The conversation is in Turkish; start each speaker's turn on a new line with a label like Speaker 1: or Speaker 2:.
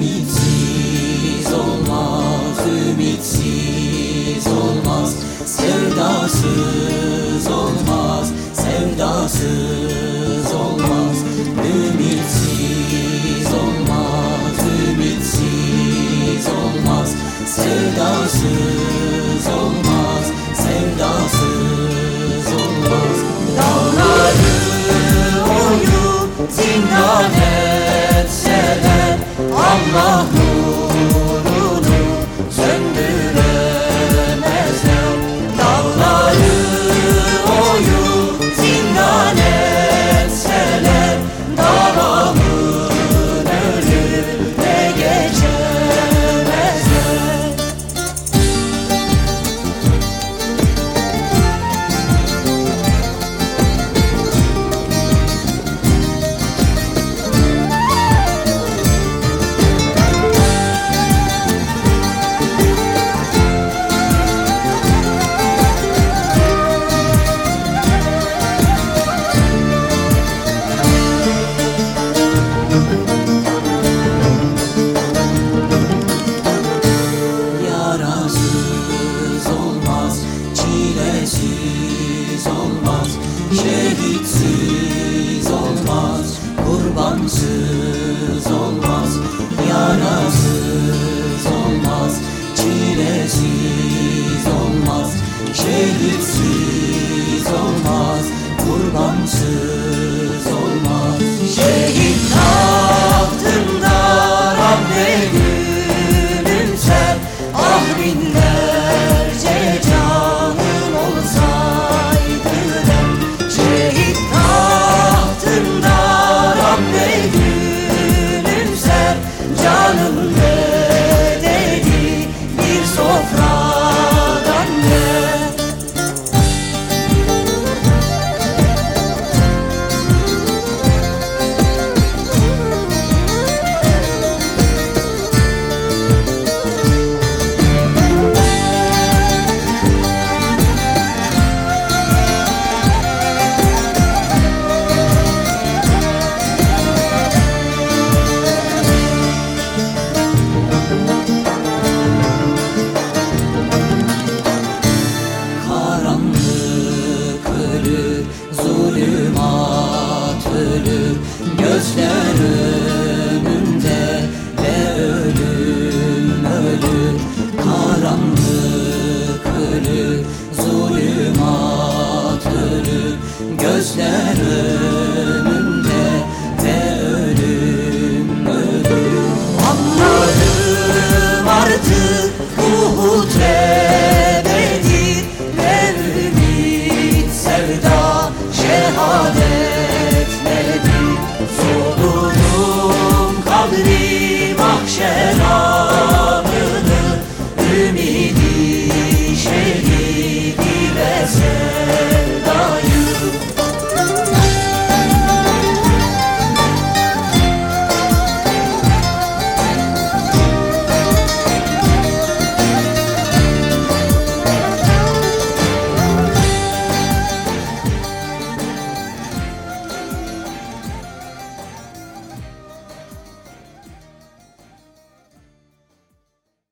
Speaker 1: Ümitsiz olmaz, ümitsiz olmaz. Sevdasız olmaz, sevdasız olmaz. Ümitsiz olmaz, ümitsiz olmaz. Sevdasız olmaz, sevdasız olmaz. Dağları oyup zindan et Şehitsiz olmaz, kurbansız olmaz Yarasız olmaz, çilesiz olmaz Şehitsiz